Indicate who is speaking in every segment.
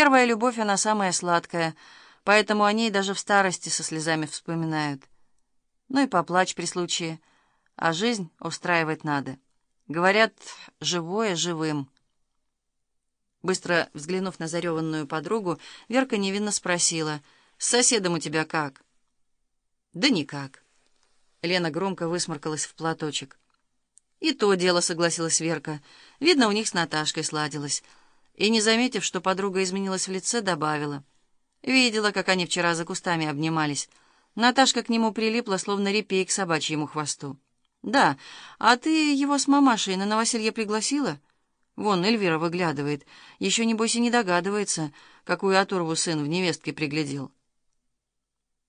Speaker 1: Первая любовь, она самая сладкая, поэтому о ней даже в старости со слезами вспоминают. Ну и поплачь при случае, а жизнь устраивать надо. Говорят, живое живым. Быстро взглянув на зареванную подругу, Верка невинно спросила, «С соседом у тебя как?» «Да никак». Лена громко высморкалась в платочек. «И то дело», — согласилась Верка. «Видно, у них с Наташкой сладилось». И, не заметив, что подруга изменилась в лице, добавила. Видела, как они вчера за кустами обнимались. Наташка к нему прилипла, словно репей к собачьему хвосту. «Да, а ты его с мамашей на новоселье пригласила?» Вон Эльвира выглядывает. Еще, небось, и не догадывается, какую оторву сын в невестке приглядел.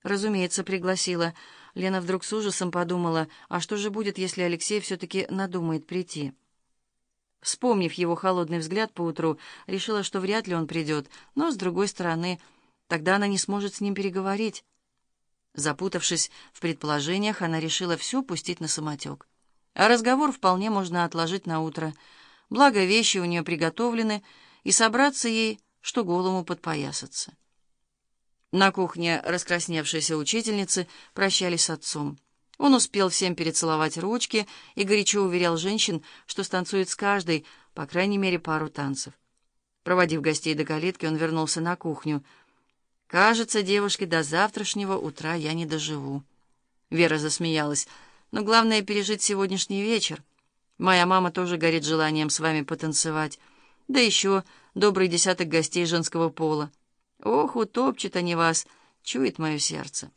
Speaker 1: Разумеется, пригласила. Лена вдруг с ужасом подумала, а что же будет, если Алексей все-таки надумает прийти? Вспомнив его холодный взгляд поутру, решила, что вряд ли он придет, но, с другой стороны, тогда она не сможет с ним переговорить. Запутавшись в предположениях, она решила все пустить на самотек. А разговор вполне можно отложить на утро — Благо, вещи у нее приготовлены, и собраться ей, что голому подпоясаться. На кухне раскрасневшиеся учительницы прощались с отцом. Он успел всем перецеловать ручки и горячо уверял женщин, что станцует с каждой, по крайней мере, пару танцев. Проводив гостей до калитки, он вернулся на кухню. «Кажется, девушки, до завтрашнего утра я не доживу». Вера засмеялась. «Но главное — пережить сегодняшний вечер». Моя мама тоже горит желанием с вами потанцевать. Да еще добрый десяток гостей женского пола. Ох, утопчет они вас, чует мое сердце.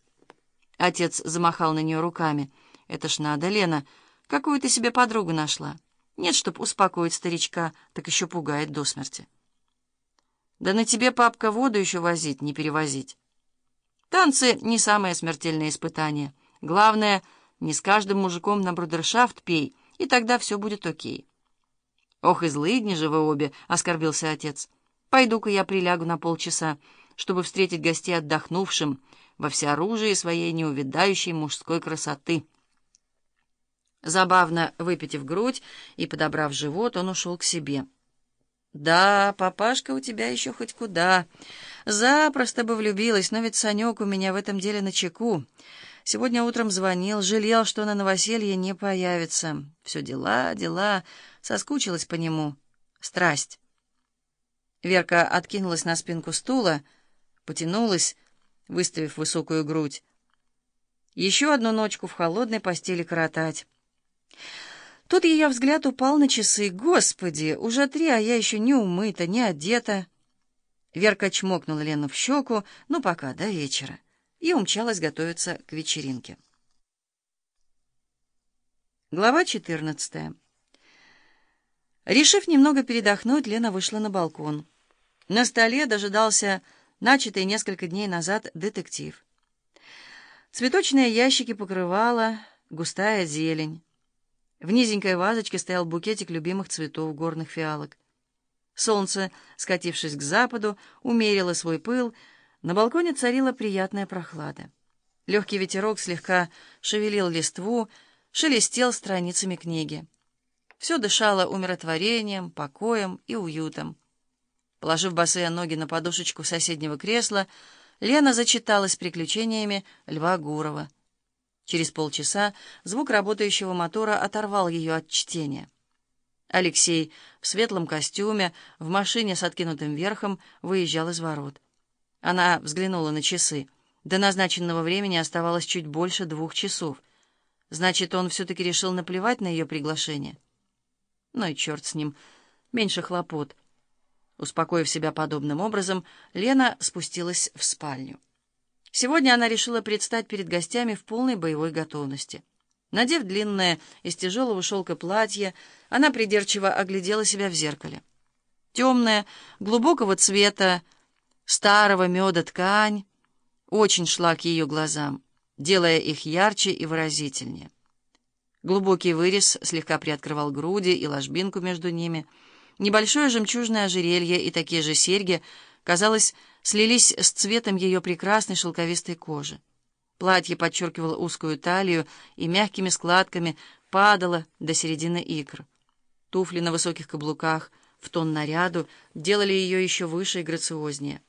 Speaker 1: Отец замахал на нее руками. Это ж надо, Лена, какую ты себе подругу нашла? Нет, чтоб успокоить старичка, так еще пугает до смерти. Да на тебе, папка, воду еще возить, не перевозить. Танцы — не самое смертельное испытание. Главное, не с каждым мужиком на брудершафт пей — и тогда все будет окей. «Ох, и злыдни же вы обе!» — оскорбился отец. «Пойду-ка я прилягу на полчаса, чтобы встретить гостей отдохнувшим во всеоружии своей неувидающей мужской красоты». Забавно выпитив грудь и подобрав живот, он ушел к себе. «Да, папашка у тебя еще хоть куда. Запросто бы влюбилась, но ведь Санек у меня в этом деле на чеку. Сегодня утром звонил, жалел, что на новоселье не появится. Все дела, дела. Соскучилась по нему. Страсть. Верка откинулась на спинку стула, потянулась, выставив высокую грудь. Еще одну ночку в холодной постели коротать. Тут ее взгляд упал на часы. Господи, уже три, а я еще не умыта, не одета. Верка чмокнула Лену в щеку. Ну, пока, до вечера и умчалась готовиться к вечеринке. Глава 14. Решив немного передохнуть, Лена вышла на балкон. На столе дожидался начатый несколько дней назад детектив. Цветочные ящики покрывала густая зелень. В низенькой вазочке стоял букетик любимых цветов горных фиалок. Солнце, скатившись к западу, умерило свой пыл, на балконе царила приятная прохлада. Легкий ветерок слегка шевелил листву, шелестел страницами книги. Все дышало умиротворением, покоем и уютом. Положив босые ноги на подушечку соседнего кресла, Лена зачиталась приключениями Льва Гурова. Через полчаса звук работающего мотора оторвал ее от чтения. Алексей в светлом костюме, в машине с откинутым верхом, выезжал из ворот. Она взглянула на часы. До назначенного времени оставалось чуть больше двух часов. Значит, он все-таки решил наплевать на ее приглашение. Ну и черт с ним, меньше хлопот. Успокоив себя подобным образом, Лена спустилась в спальню. Сегодня она решила предстать перед гостями в полной боевой готовности. Надев длинное из тяжелого шелка платье, она придирчиво оглядела себя в зеркале. Темное, глубокого цвета, старого меда ткань очень шла к ее глазам, делая их ярче и выразительнее. Глубокий вырез слегка приоткрывал груди и ложбинку между ними. Небольшое жемчужное ожерелье и такие же серьги, казалось, слились с цветом ее прекрасной шелковистой кожи. Платье подчеркивало узкую талию и мягкими складками падало до середины икр. Туфли на высоких каблуках — в тон наряду, делали ее еще выше и грациознее.